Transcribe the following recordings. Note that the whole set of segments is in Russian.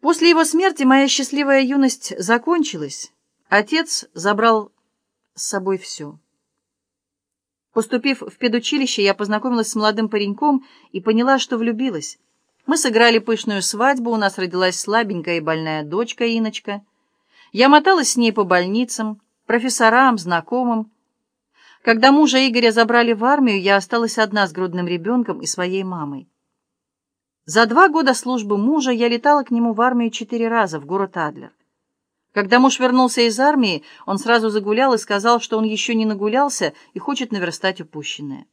После его смерти моя счастливая юность закончилась. Отец забрал с собой все. Поступив в педучилище, я познакомилась с молодым пареньком и поняла, что влюбилась. Мы сыграли пышную свадьбу, у нас родилась слабенькая и больная дочка Иночка. Я моталась с ней по больницам, профессорам, знакомым. Когда мужа Игоря забрали в армию, я осталась одна с грудным ребенком и своей мамой. За два года службы мужа я летала к нему в армию четыре раза в город Адлер. Когда муж вернулся из армии, он сразу загулял и сказал, что он еще не нагулялся и хочет наверстать упущенное.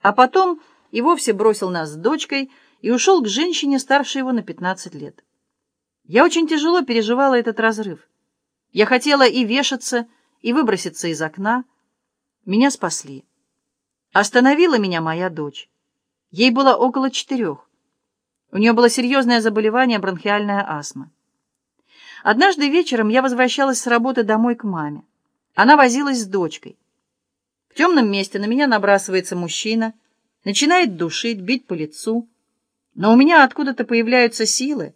А потом и вовсе бросил нас с дочкой и ушел к женщине, старше его на 15 лет. Я очень тяжело переживала этот разрыв. Я хотела и вешаться, и выброситься из окна. Меня спасли. Остановила меня моя дочь. Ей было около четырех. У нее было серьезное заболевание бронхиальная астма. Однажды вечером я возвращалась с работы домой к маме. Она возилась с дочкой. В темном месте на меня набрасывается мужчина, начинает душить, бить по лицу. Но у меня откуда-то появляются силы,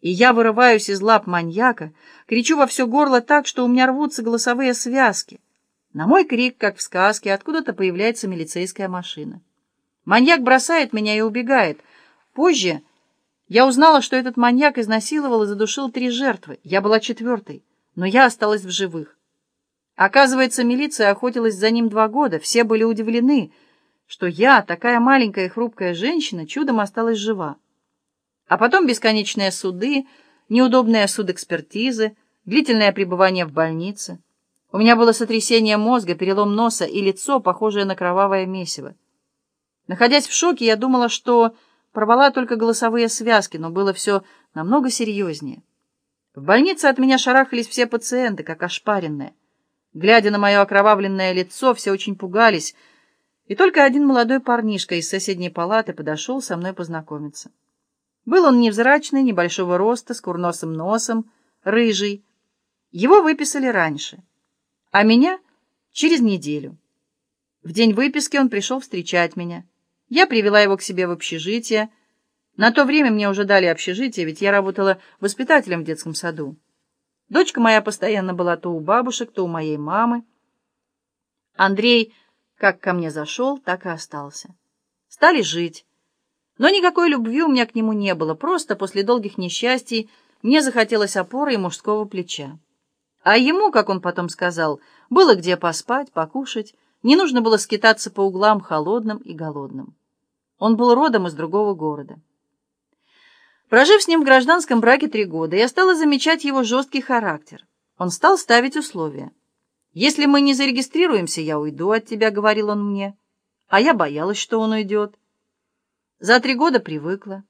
и я вырываюсь из лап маньяка, кричу во все горло так, что у меня рвутся голосовые связки. На мой крик, как в сказке, откуда-то появляется милицейская машина. Маньяк бросает меня и убегает. Позже я узнала, что этот маньяк изнасиловал и задушил три жертвы. Я была четвертой, но я осталась в живых. Оказывается, милиция охотилась за ним два года. Все были удивлены, что я, такая маленькая хрупкая женщина, чудом осталась жива. А потом бесконечные суды, неудобные судэкспертизы, длительное пребывание в больнице. У меня было сотрясение мозга, перелом носа и лицо, похожее на кровавое месиво. Находясь в шоке, я думала, что Порвала только голосовые связки, но было все намного серьезнее. В больнице от меня шарахались все пациенты, как ошпаренные. Глядя на мое окровавленное лицо, все очень пугались, и только один молодой парнишка из соседней палаты подошел со мной познакомиться. Был он невзрачный, небольшого роста, с курносым носом, рыжий. Его выписали раньше, а меня — через неделю. В день выписки он пришел встречать меня. Я привела его к себе в общежитие. На то время мне уже дали общежитие, ведь я работала воспитателем в детском саду. Дочка моя постоянно была то у бабушек, то у моей мамы. Андрей как ко мне зашел, так и остался. Стали жить. Но никакой любви у меня к нему не было, просто после долгих несчастий мне захотелось опоры и мужского плеча. А ему, как он потом сказал, было где поспать, покушать, не нужно было скитаться по углам холодным и голодным. Он был родом из другого города. Прожив с ним в гражданском браке три года, я стала замечать его жесткий характер. Он стал ставить условия. «Если мы не зарегистрируемся, я уйду от тебя», — говорил он мне. А я боялась, что он уйдет. За три года привыкла.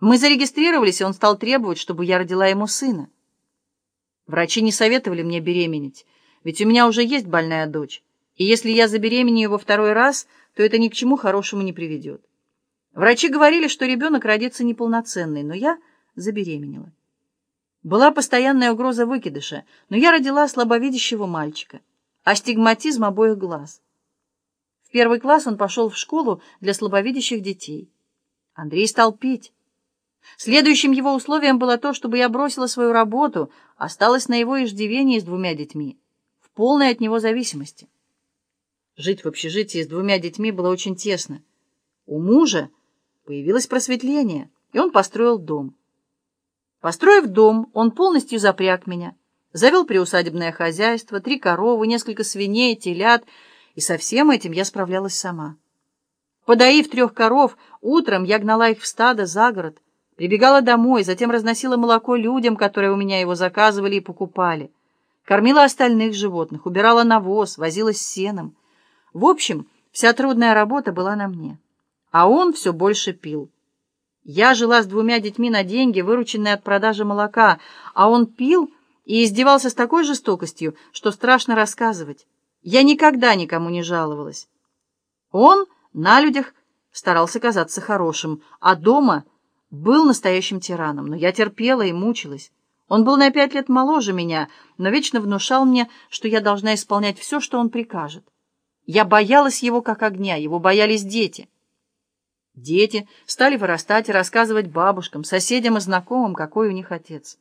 Мы зарегистрировались, и он стал требовать, чтобы я родила ему сына. Врачи не советовали мне беременеть, ведь у меня уже есть больная дочь. И если я забеременею его второй раз, то это ни к чему хорошему не приведет. Врачи говорили, что ребенок родится неполноценный, но я забеременела. Была постоянная угроза выкидыша, но я родила слабовидящего мальчика, астигматизм обоих глаз. В первый класс он пошел в школу для слабовидящих детей. Андрей стал пить. Следующим его условием было то, чтобы я бросила свою работу, осталась на его иждивении с двумя детьми, в полной от него зависимости. Жить в общежитии с двумя детьми было очень тесно. У мужа появилось просветление, и он построил дом. Построив дом, он полностью запряг меня, завел приусадебное хозяйство, три коровы, несколько свиней, телят, и со всем этим я справлялась сама. Подоив трех коров, утром я гнала их в стадо за город, прибегала домой, затем разносила молоко людям, которые у меня его заказывали и покупали, кормила остальных животных, убирала навоз, возилась с сеном. В общем, вся трудная работа была на мне. А он все больше пил. Я жила с двумя детьми на деньги, вырученные от продажи молока, а он пил и издевался с такой жестокостью, что страшно рассказывать. Я никогда никому не жаловалась. Он на людях старался казаться хорошим, а дома был настоящим тираном, но я терпела и мучилась. Он был на пять лет моложе меня, но вечно внушал мне, что я должна исполнять все, что он прикажет. Я боялась его как огня, его боялись дети. Дети стали вырастать и рассказывать бабушкам, соседям и знакомым, какой у них отец.